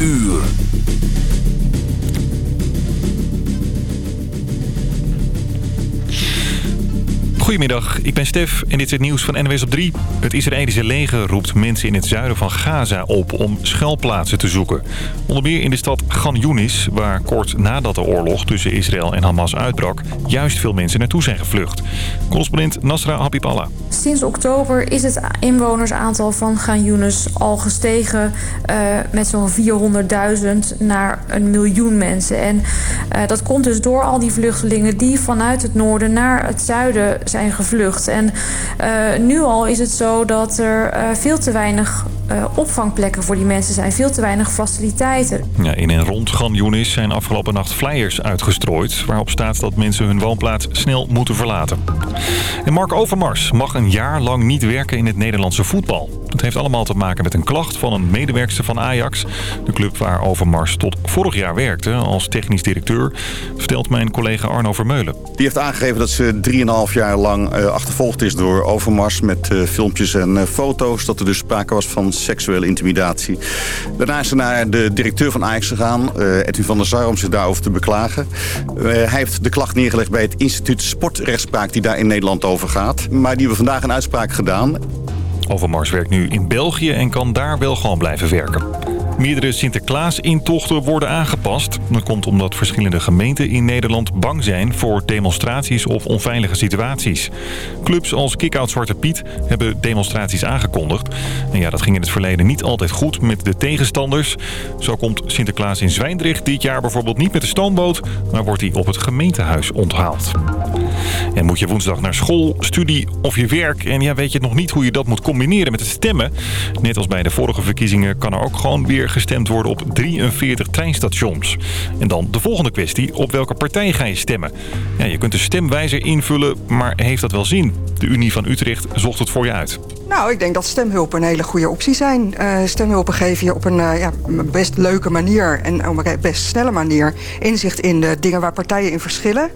uur. Goedemiddag, ik ben Stef en dit is het nieuws van NWS op 3. Het Israëlische leger roept mensen in het zuiden van Gaza op om schuilplaatsen te zoeken. Onder meer in de stad Gan Yunis, waar kort nadat de oorlog tussen Israël en Hamas uitbrak... juist veel mensen naartoe zijn gevlucht. Correspondent Nasra Habiballa. Sinds oktober is het inwonersaantal van Gan Yunis al gestegen uh, met zo'n 400.000 naar een miljoen mensen. En uh, dat komt dus door al die vluchtelingen die vanuit het noorden naar het zuiden zijn gevlucht. En uh, nu al is het zo dat er uh, veel te weinig uh, opvangplekken voor die mensen zijn. Veel te weinig faciliteiten. Ja, in en rond Gan Yunis zijn afgelopen nacht flyers uitgestrooid... waarop staat dat mensen hun woonplaats snel moeten verlaten. En Mark Overmars mag een jaar lang niet werken in het Nederlandse voetbal. Het heeft allemaal te maken met een klacht van een medewerkster van Ajax. De club waar Overmars tot vorig jaar werkte als technisch directeur... vertelt mijn collega Arno Vermeulen. Die heeft aangegeven dat ze 3,5 jaar lang uh, achtervolgd is door Overmars... met uh, filmpjes en uh, foto's, dat er dus sprake was van seksuele intimidatie. Daarna is ze naar de directeur van Ajax gegaan, Edwin van der Sar... om zich daarover te beklagen. hij heeft de klacht neergelegd bij het instituut Sportrechtspraak... die daar in Nederland over gaat. Maar die hebben vandaag een uitspraak gedaan... Overmars werkt nu in België en kan daar wel gewoon blijven werken. Meerdere Sinterklaas-intochten worden aangepast. Dat komt omdat verschillende gemeenten in Nederland bang zijn voor demonstraties of onveilige situaties. Clubs als Kickout Zwarte Piet hebben demonstraties aangekondigd. En ja, dat ging in het verleden niet altijd goed met de tegenstanders. Zo komt Sinterklaas in Zwijndrecht dit jaar bijvoorbeeld niet met de stoomboot, maar wordt hij op het gemeentehuis onthaald. En moet je woensdag naar school, studie of je werk en ja, weet je nog niet hoe je dat moet combineren met het stemmen? Net als bij de vorige verkiezingen kan er ook gewoon weer gestemd worden op 43 treinstations. En dan de volgende kwestie, op welke partij ga je stemmen? Ja, je kunt de stemwijzer invullen, maar heeft dat wel zin? De Unie van Utrecht zocht het voor je uit. Nou, ik denk dat stemhulpen een hele goede optie zijn. Uh, stemhulpen geven je op een uh, ja, best leuke manier en op een best snelle manier inzicht in de dingen waar partijen in verschillen.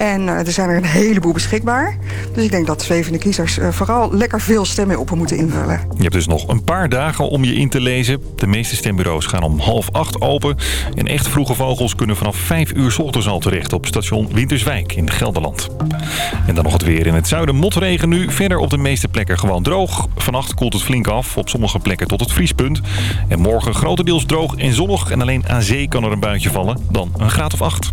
En uh, er zijn er een heleboel beschikbaar. Dus ik denk dat zwevende kiezers uh, vooral lekker veel stemmen moeten invullen. Je hebt dus nog een paar dagen om je in te lezen. De meeste stembureaus gaan om half acht open. En echt vroege vogels kunnen vanaf vijf uur 's ochtends al terecht op station Winterswijk in Gelderland. En dan nog het weer in het zuiden. Motregen nu. Verder op de meeste plekken gewoon droog. Vannacht koelt het flink af. Op sommige plekken tot het vriespunt. En morgen grotendeels droog en zonnig. En alleen aan zee kan er een buitje vallen. Dan een graad of acht.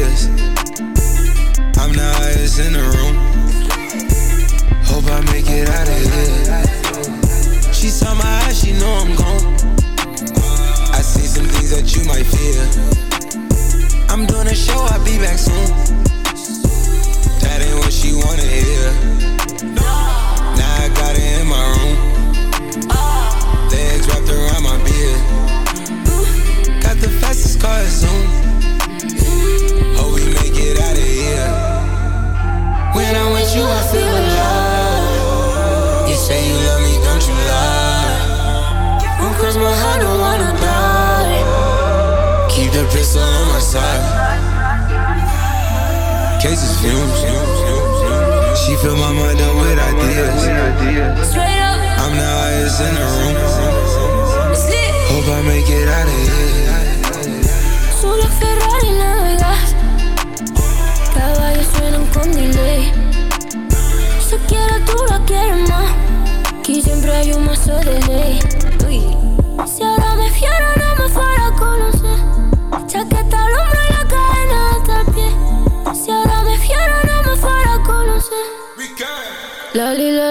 years. I'm the highest in the room. Hope I make it out of here. She saw my eyes, she know I'm gone. I see some things that you might fear. I'm doing a show, I'll be back soon. Pistol on my side. Cases fumes. She fill my mind up with ideas. I'm the highest in the room. Hope I make it out of here. Solo Ferrari navegas Caballos suenan con delay Se quiere tú la quieres más Aquí siempre hay un mazo de ley Uy.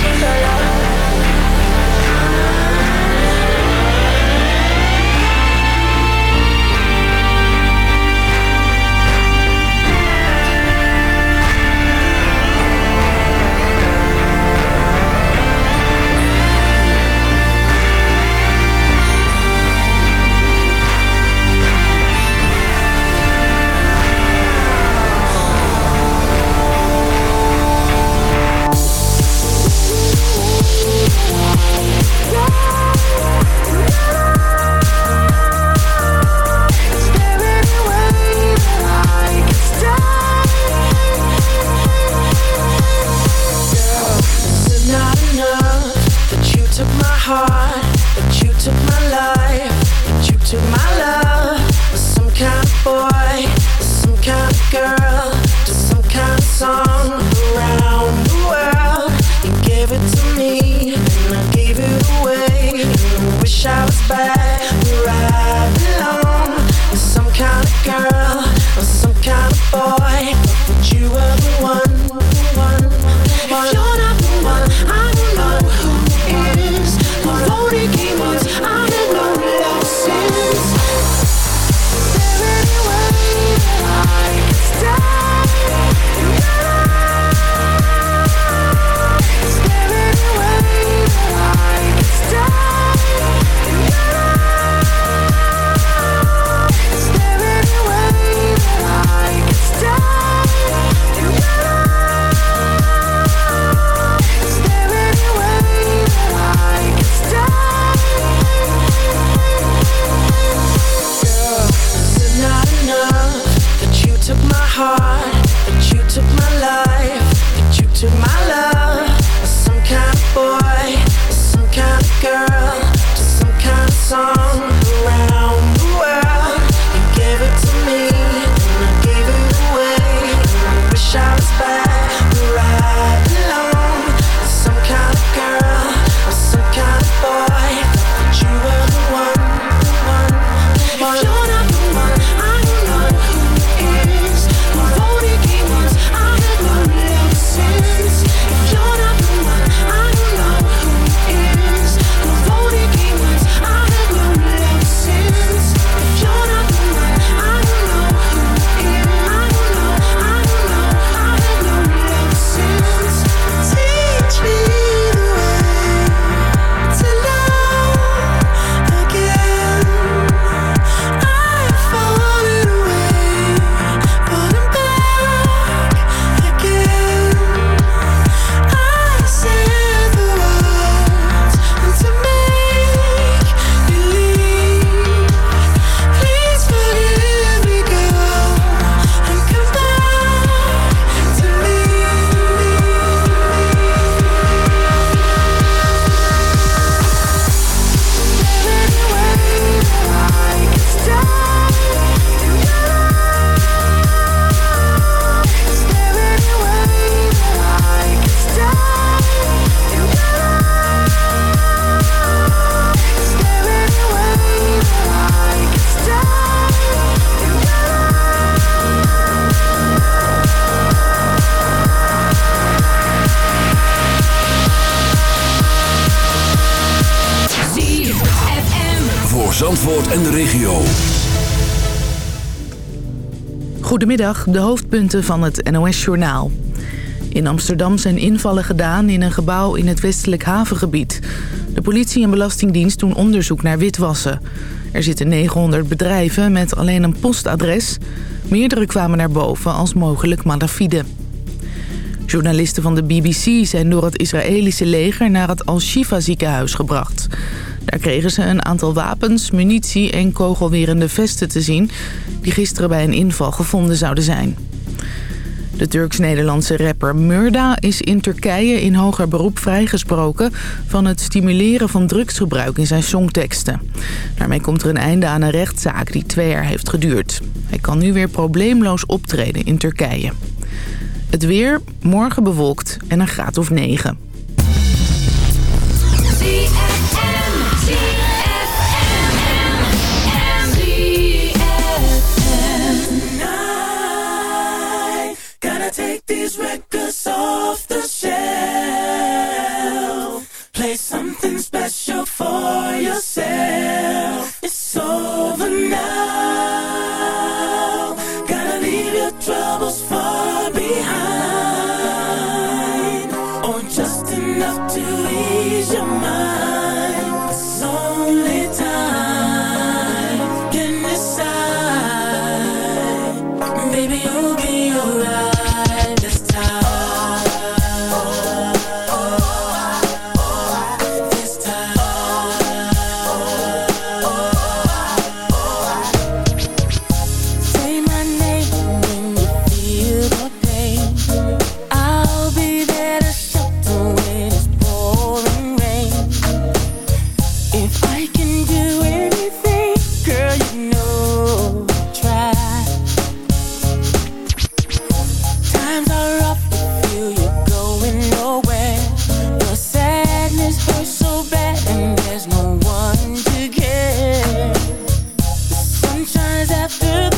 I'm sorry. De hoofdpunten van het NOS-journaal. In Amsterdam zijn invallen gedaan in een gebouw in het westelijk havengebied. De politie en Belastingdienst doen onderzoek naar witwassen. Er zitten 900 bedrijven met alleen een postadres. Meerdere kwamen naar boven als mogelijk malafide. Journalisten van de BBC zijn door het Israëlische leger naar het Al-Shifa ziekenhuis gebracht. Daar kregen ze een aantal wapens, munitie en kogelwerende vesten te zien... die gisteren bij een inval gevonden zouden zijn. De Turks-Nederlandse rapper Murda is in Turkije in hoger beroep vrijgesproken... van het stimuleren van drugsgebruik in zijn songteksten. Daarmee komt er een einde aan een rechtszaak die twee jaar heeft geduurd. Hij kan nu weer probleemloos optreden in Turkije. Het weer, morgen bewolkt en een graad of 9. These records off the shelf. Play something special for yourself. It's over now. after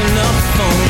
Enough up phone.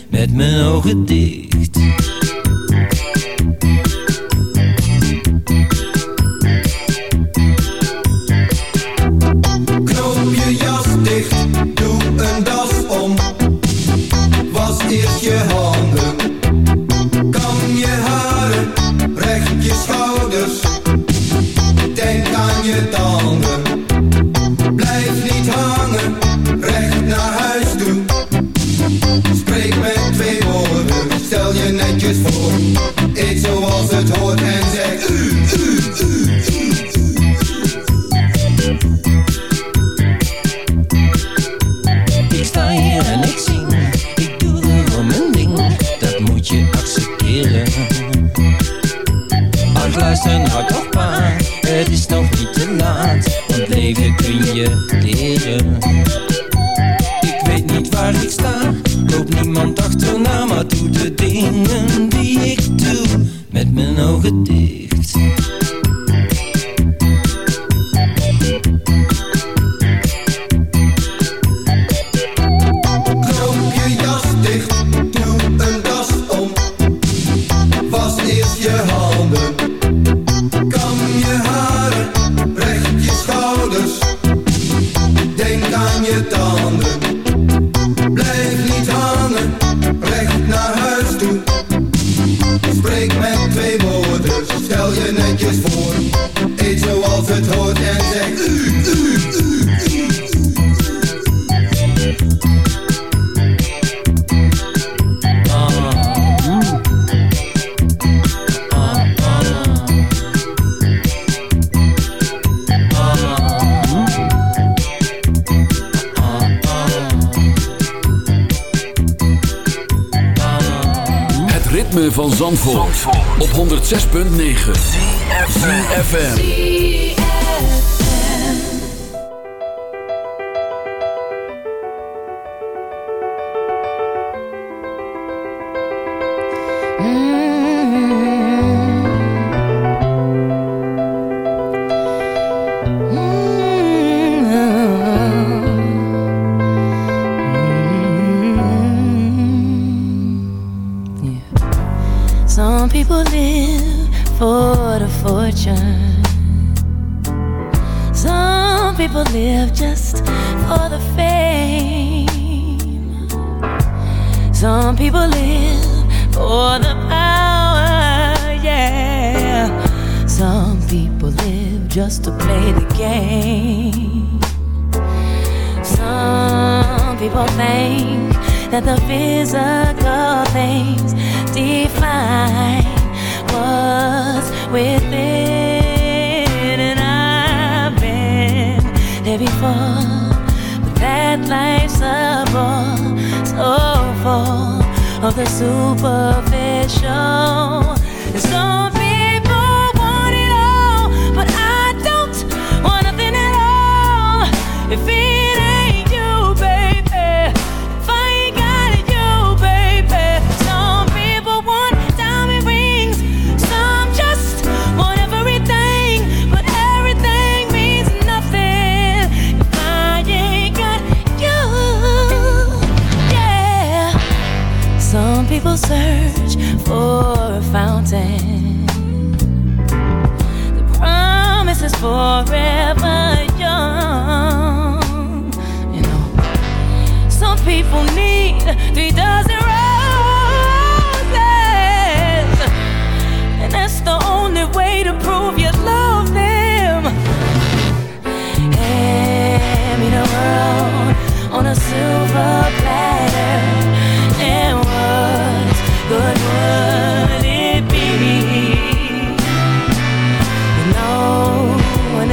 met mijn ogen dicht. some people want it all, but I don't want nothing at all. If it ain't you, baby, if I ain't got you, baby. Some people want diamond rings, some just want everything, but everything means nothing if I ain't got you. Yeah, some people serve or a fountain.